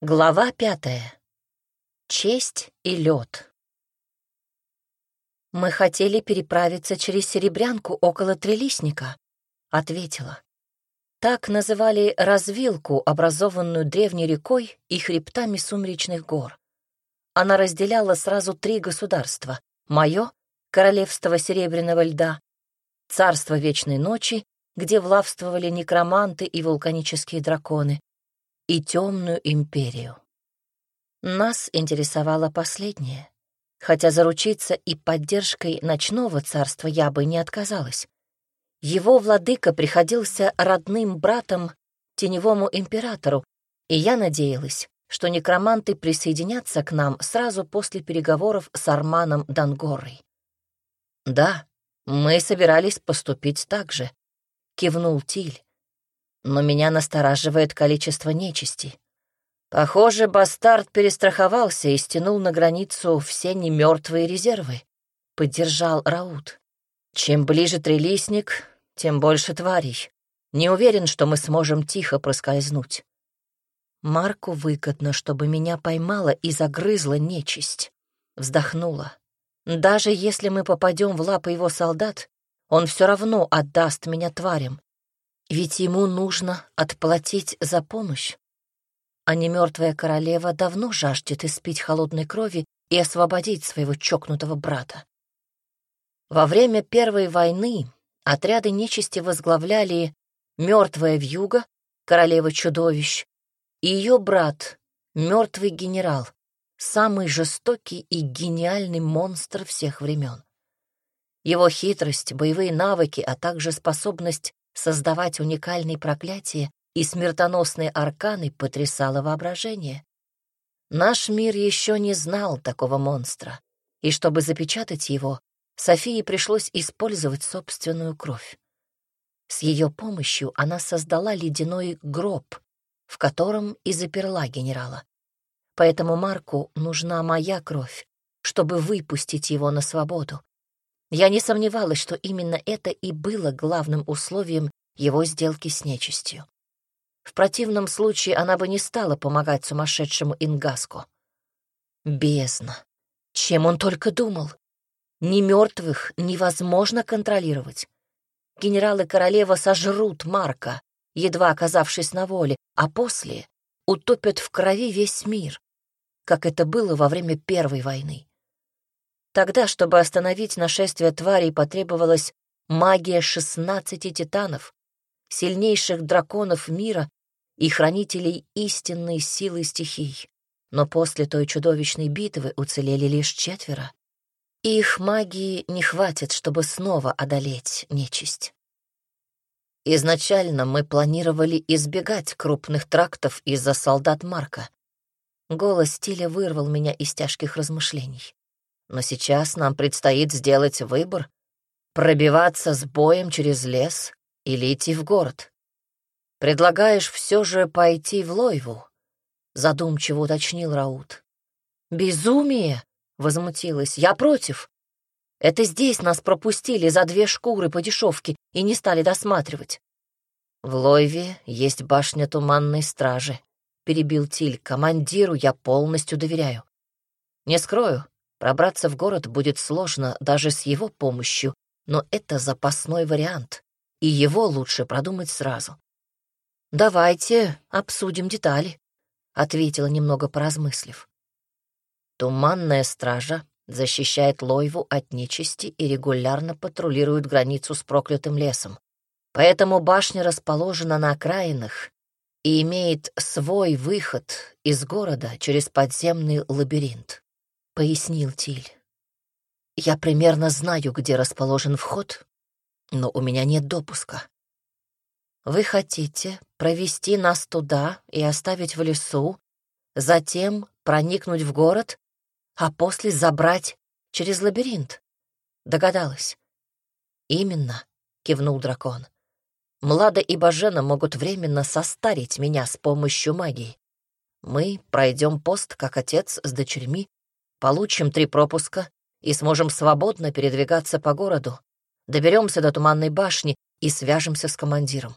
Глава пятая. Честь и лед. «Мы хотели переправиться через Серебрянку около Трелисника», — ответила. Так называли развилку, образованную древней рекой и хребтами сумеречных гор. Она разделяла сразу три государства — мое, королевство Серебряного льда, царство Вечной ночи, где влавствовали некроманты и вулканические драконы, и темную империю. Нас интересовало последнее, хотя заручиться и поддержкой ночного царства я бы не отказалась. Его владыка приходился родным братом теневому императору, и я надеялась, что некроманты присоединятся к нам сразу после переговоров с Арманом Дангорой. «Да, мы собирались поступить так же», — кивнул Тиль но меня настораживает количество нечисти. Похоже, бастард перестраховался и стянул на границу все немертвые резервы. Поддержал Раут. Чем ближе трелисник, тем больше тварей. Не уверен, что мы сможем тихо проскользнуть. Марку выгодно, чтобы меня поймала и загрызла нечисть. Вздохнула. Даже если мы попадем в лапы его солдат, он все равно отдаст меня тварям. Ведь ему нужно отплатить за помощь. А немертвая королева давно жаждет испить холодной крови и освободить своего чокнутого брата. Во время Первой войны отряды нечисти возглавляли мертвая вьюга, королева чудовищ, и ее брат, мертвый генерал, самый жестокий и гениальный монстр всех времен. Его хитрость, боевые навыки, а также способность создавать уникальные проклятия и смертоносные арканы потрясало воображение. Наш мир еще не знал такого монстра, и чтобы запечатать его, Софии пришлось использовать собственную кровь. С ее помощью она создала ледяной гроб, в котором и заперла генерала. Поэтому Марку нужна моя кровь, чтобы выпустить его на свободу. Я не сомневалась, что именно это и было главным условием его сделки с нечистью. В противном случае она бы не стала помогать сумасшедшему Ингаску. Бездна. Чем он только думал? Ни мертвых невозможно контролировать. Генерал и королева сожрут Марка, едва оказавшись на воле, а после утопят в крови весь мир, как это было во время Первой войны. Тогда, чтобы остановить нашествие тварей, потребовалась магия шестнадцати титанов, сильнейших драконов мира и хранителей истинной силы стихий. Но после той чудовищной битвы уцелели лишь четверо. Их магии не хватит, чтобы снова одолеть нечисть. Изначально мы планировали избегать крупных трактов из-за солдат Марка. Голос Тиля вырвал меня из тяжких размышлений. Но сейчас нам предстоит сделать выбор — пробиваться с боем через лес или идти в город. Предлагаешь все же пойти в Лойву? Задумчиво уточнил Раут. Безумие! Возмутилась. Я против. Это здесь нас пропустили за две шкуры по дешевке и не стали досматривать. В Лойве есть башня туманной стражи, перебил Тиль. Командиру я полностью доверяю. Не скрою, Пробраться в город будет сложно даже с его помощью, но это запасной вариант, и его лучше продумать сразу. «Давайте обсудим детали», — ответила, немного поразмыслив. Туманная стража защищает Лойву от нечисти и регулярно патрулирует границу с проклятым лесом. Поэтому башня расположена на окраинах и имеет свой выход из города через подземный лабиринт пояснил Тиль. «Я примерно знаю, где расположен вход, но у меня нет допуска. Вы хотите провести нас туда и оставить в лесу, затем проникнуть в город, а после забрать через лабиринт?» Догадалась. «Именно», — кивнул дракон. «Млада и Бажена могут временно состарить меня с помощью магии. Мы пройдем пост, как отец с дочерьми, Получим три пропуска и сможем свободно передвигаться по городу. Доберемся до Туманной башни и свяжемся с командиром.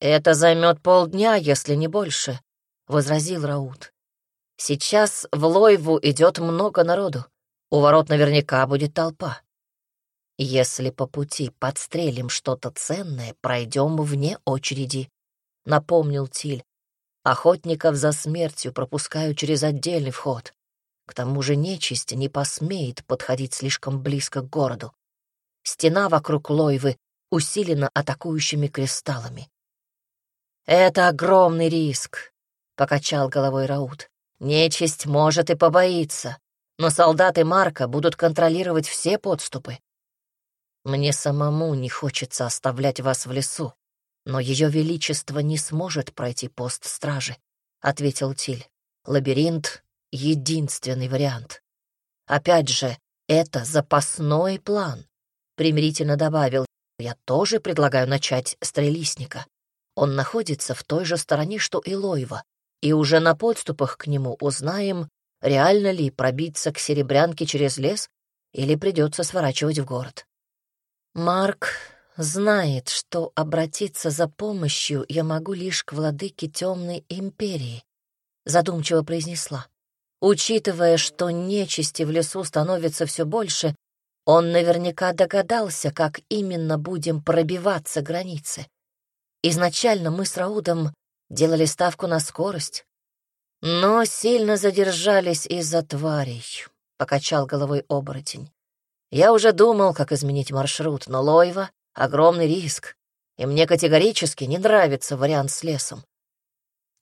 Это займет полдня, если не больше, — возразил Раут. «Сейчас в Лойву идет много народу. У ворот наверняка будет толпа. Если по пути подстрелим что-то ценное, пройдем вне очереди», — напомнил Тиль. «Охотников за смертью пропускают через отдельный вход. К тому же нечисть не посмеет подходить слишком близко к городу. Стена вокруг Лойвы усилена атакующими кристаллами. «Это огромный риск», — покачал головой Раут. «Нечисть может и побоится, но солдаты Марка будут контролировать все подступы. Мне самому не хочется оставлять вас в лесу, но Ее Величество не сможет пройти пост стражи», — ответил Тиль. «Лабиринт — единственный вариант. Опять же, это запасной план примирительно добавил, «Я тоже предлагаю начать с трелисника. Он находится в той же стороне, что и Лойва, и уже на подступах к нему узнаем, реально ли пробиться к Серебрянке через лес или придется сворачивать в город». Марк знает, что обратиться за помощью я могу лишь к владыке Темной Империи, задумчиво произнесла. Учитывая, что нечисти в лесу становится все больше, он наверняка догадался, как именно будем пробиваться границы. Изначально мы с Раудом делали ставку на скорость, но сильно задержались из-за тварей, — покачал головой оборотень. Я уже думал, как изменить маршрут, но Лойва — огромный риск, и мне категорически не нравится вариант с лесом.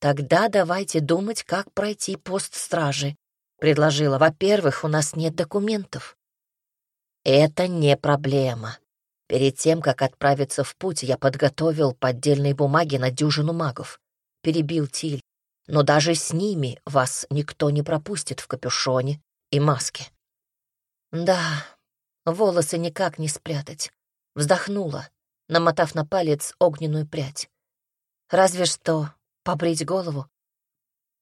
Тогда давайте думать, как пройти пост стражи, — предложила. Во-первых, у нас нет документов. Это не проблема. Перед тем, как отправиться в путь, я подготовил поддельные бумаги на дюжину магов. Перебил Тиль. Но даже с ними вас никто не пропустит в капюшоне и маске. Да, волосы никак не спрятать. Вздохнула, намотав на палец огненную прядь. Разве что побрить голову.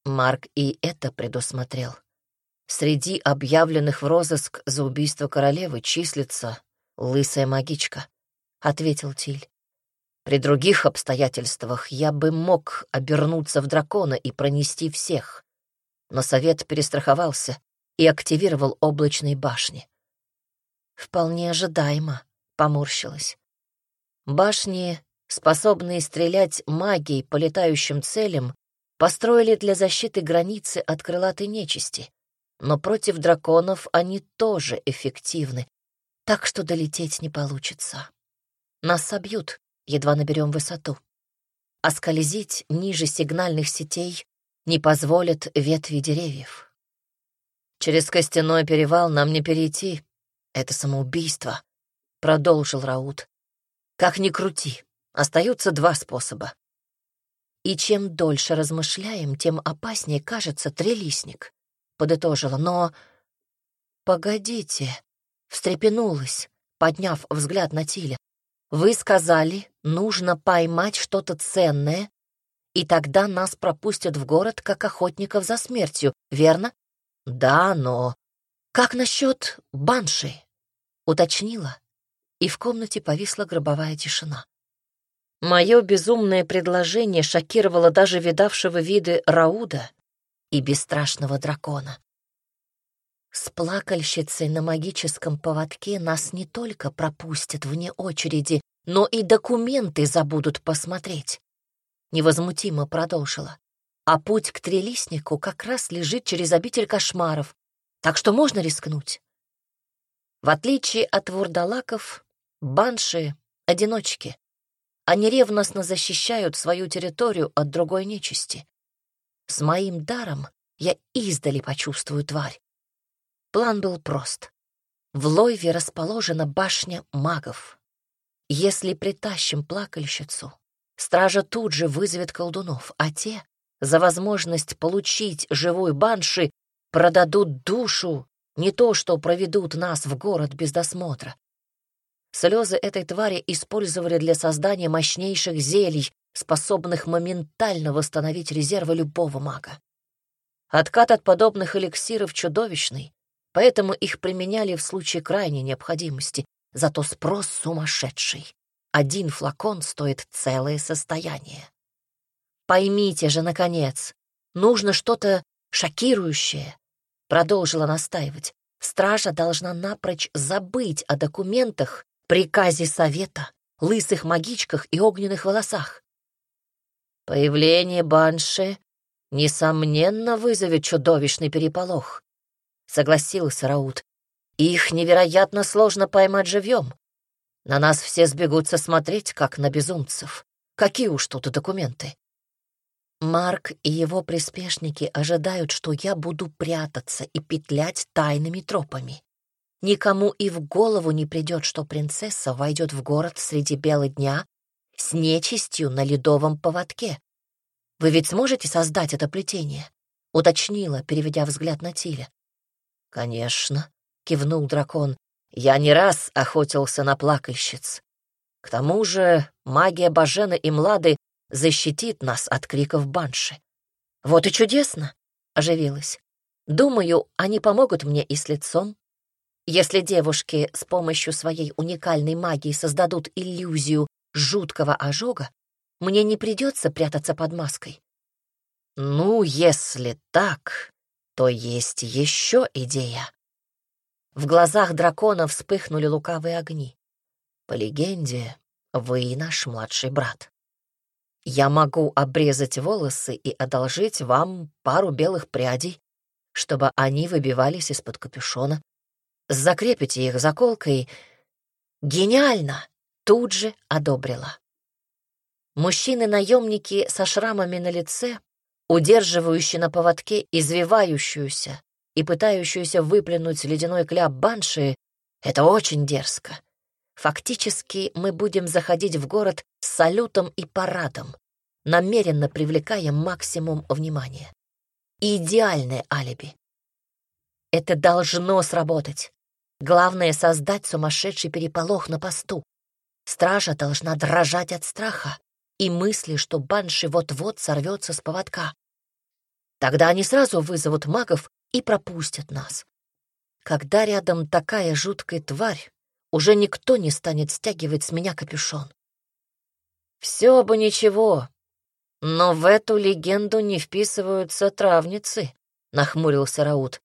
Марк и это предусмотрел. Среди объявленных в розыск за убийство королевы числится лысая магичка, — ответил Тиль. При других обстоятельствах я бы мог обернуться в дракона и пронести всех, но совет перестраховался и активировал облачные башни. Вполне ожидаемо, — поморщилась. Башни, способные стрелять магией по летающим целям, построили для защиты границы от крылатой нечисти но против драконов они тоже эффективны, так что долететь не получится. Нас собьют, едва наберем высоту. А скользить ниже сигнальных сетей не позволят ветви деревьев. Через костяной перевал нам не перейти. Это самоубийство, — продолжил Раут. Как ни крути, остаются два способа. И чем дольше размышляем, тем опаснее кажется трелисник подытожила, но... «Погодите», — встрепенулась, подняв взгляд на Тиля. «Вы сказали, нужно поймать что-то ценное, и тогда нас пропустят в город как охотников за смертью, верно?» «Да, но...» «Как насчет банши?» — уточнила, и в комнате повисла гробовая тишина. Мое безумное предложение шокировало даже видавшего виды Рауда, и бесстрашного дракона. С плакальщицей на магическом поводке нас не только пропустят вне очереди, но и документы забудут посмотреть. Невозмутимо продолжила. А путь к трелиснику как раз лежит через обитель кошмаров, так что можно рискнуть. В отличие от вурдалаков, банши — одиночки. Они ревностно защищают свою территорию от другой нечисти. С моим даром я издали почувствую тварь. План был прост. В Лойве расположена башня магов. Если притащим плакальщицу, стража тут же вызовет колдунов, а те, за возможность получить живую банши, продадут душу, не то что проведут нас в город без досмотра. Слезы этой твари использовали для создания мощнейших зелий, способных моментально восстановить резервы любого мага. Откат от подобных эликсиров чудовищный, поэтому их применяли в случае крайней необходимости, зато спрос сумасшедший. Один флакон стоит целое состояние. Поймите же, наконец, Нужно что-то шокирующее, продолжила настаивать. Стража должна напрочь забыть о документах, приказе совета, лысых магичках и огненных волосах. Появление банши, несомненно, вызовет чудовищный переполох, согласился Раут. Их невероятно сложно поймать живьем. На нас все сбегутся смотреть, как на безумцев. Какие уж тут документы. Марк и его приспешники ожидают, что я буду прятаться и петлять тайными тропами. Никому и в голову не придет, что принцесса войдет в город среди бела дня с нечистью на ледовом поводке. Вы ведь сможете создать это плетение? Уточнила, переведя взгляд на Тиля. Конечно, кивнул дракон. Я не раз охотился на плакальщиц. К тому же магия Бажена и Млады защитит нас от криков банши. Вот и чудесно, оживилась. Думаю, они помогут мне и с лицом. Если девушки с помощью своей уникальной магии создадут иллюзию жуткого ожога, мне не придется прятаться под маской. Ну, если так, то есть еще идея. В глазах дракона вспыхнули лукавые огни. По легенде, вы наш младший брат. Я могу обрезать волосы и одолжить вам пару белых прядей, чтобы они выбивались из-под капюшона. Закрепите их заколкой. Гениально! Тут же одобрила. Мужчины-наемники со шрамами на лице, удерживающие на поводке извивающуюся и пытающуюся выплюнуть ледяной кляп банши, это очень дерзко. Фактически мы будем заходить в город с салютом и парадом, намеренно привлекая максимум внимания. Идеальное алиби. Это должно сработать. Главное — создать сумасшедший переполох на посту. Стража должна дрожать от страха и мысли, что банши вот-вот сорвется с поводка. Тогда они сразу вызовут магов и пропустят нас. Когда рядом такая жуткая тварь, уже никто не станет стягивать с меня капюшон. Все бы ничего, но в эту легенду не вписываются травницы, нахмурился Раут.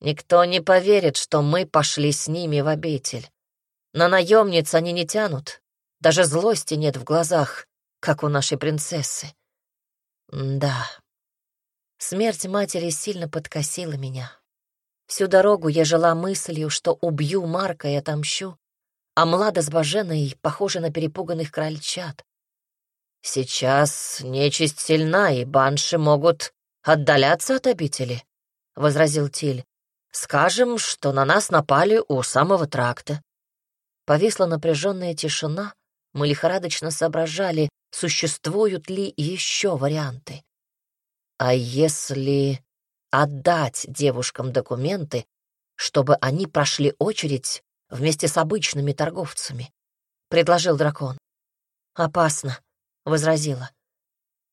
Никто не поверит, что мы пошли с ними в обитель. На наемниц они не тянут, даже злости нет в глазах, как у нашей принцессы. Да. Смерть матери сильно подкосила меня. Всю дорогу я жила мыслью, что убью Марка и отомщу, а Млада с Баженой похожи на перепуганных крольчат. Сейчас нечисть сильна, и банши могут отдаляться от обители, — возразил Тиль. Скажем, что на нас напали у самого тракта. Повисла напряженная тишина, мы лихорадочно соображали, существуют ли еще варианты. А если отдать девушкам документы, чтобы они прошли очередь вместе с обычными торговцами, — предложил дракон. «Опасно», — возразила.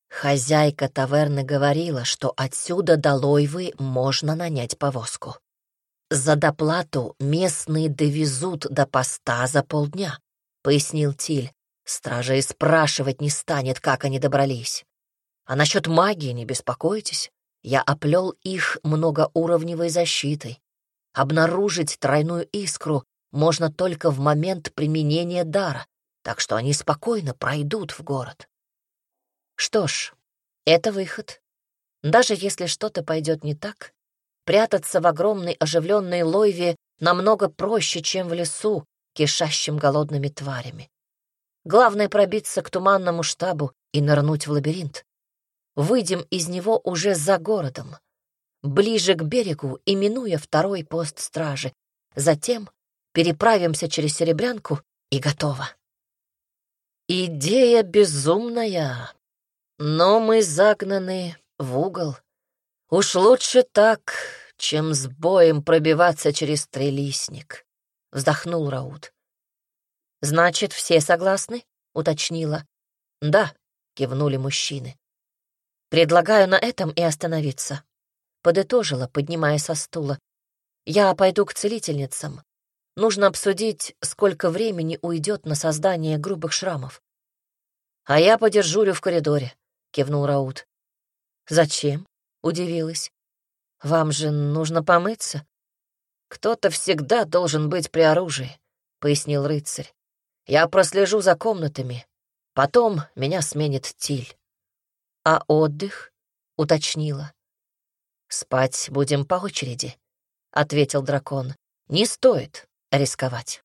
Хозяйка таверны говорила, что отсюда до Лойвы можно нанять повозку. За доплату местные довезут до поста за полдня, — пояснил Тиль. Стража и спрашивать не станет, как они добрались. А насчет магии не беспокойтесь. Я оплел их многоуровневой защитой. Обнаружить тройную искру можно только в момент применения дара, так что они спокойно пройдут в город. Что ж, это выход. Даже если что-то пойдет не так, прятаться в огромной оживленной лойве намного проще, чем в лесу, кишащим голодными тварями. Главное — пробиться к туманному штабу и нырнуть в лабиринт выйдем из него уже за городом, ближе к берегу, именуя второй пост стражи. Затем переправимся через Серебрянку и готово. Идея безумная, но мы загнаны в угол. Уж лучше так, чем с боем пробиваться через трелисник, — вздохнул Раут. «Значит, все согласны?» — уточнила. «Да», — кивнули мужчины. Предлагаю на этом и остановиться. Подытожила, поднимая со стула. Я пойду к целительницам. Нужно обсудить, сколько времени уйдет на создание грубых шрамов. А я подержурю в коридоре, кивнул Раут. «Зачем?» — удивилась. «Вам же нужно помыться». «Кто-то всегда должен быть при оружии», — пояснил рыцарь. «Я прослежу за комнатами. Потом меня сменит Тиль». «А отдых?» — уточнила. «Спать будем по очереди», — ответил дракон. «Не стоит рисковать».